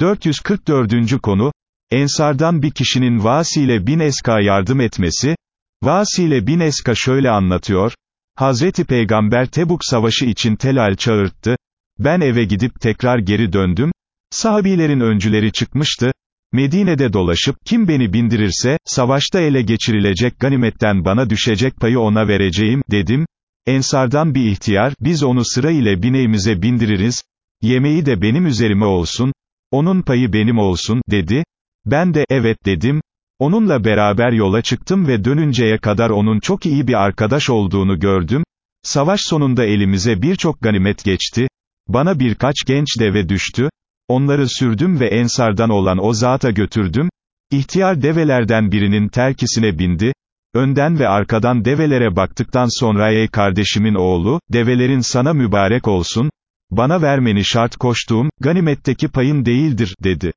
444. konu, Ensardan bir kişinin Vasile bin Eska yardım etmesi, Vasile bin Eska şöyle anlatıyor, Hazreti Peygamber Tebuk savaşı için telal çağırttı, ben eve gidip tekrar geri döndüm, sahabilerin öncüleri çıkmıştı, Medine'de dolaşıp, kim beni bindirirse, savaşta ele geçirilecek ganimetten bana düşecek payı ona vereceğim, dedim, Ensardan bir ihtiyar, biz onu sıra ile bineğimize bindiririz, yemeği de benim üzerime olsun, onun payı benim olsun, dedi, ben de, evet dedim, onunla beraber yola çıktım ve dönünceye kadar onun çok iyi bir arkadaş olduğunu gördüm, savaş sonunda elimize birçok ganimet geçti, bana birkaç genç deve düştü, onları sürdüm ve ensardan olan o zata götürdüm, ihtiyar develerden birinin terkisine bindi, önden ve arkadan develere baktıktan sonra ey kardeşimin oğlu, develerin sana mübarek olsun, bana vermeni şart koştuğum, ganimetteki payın değildir, dedi.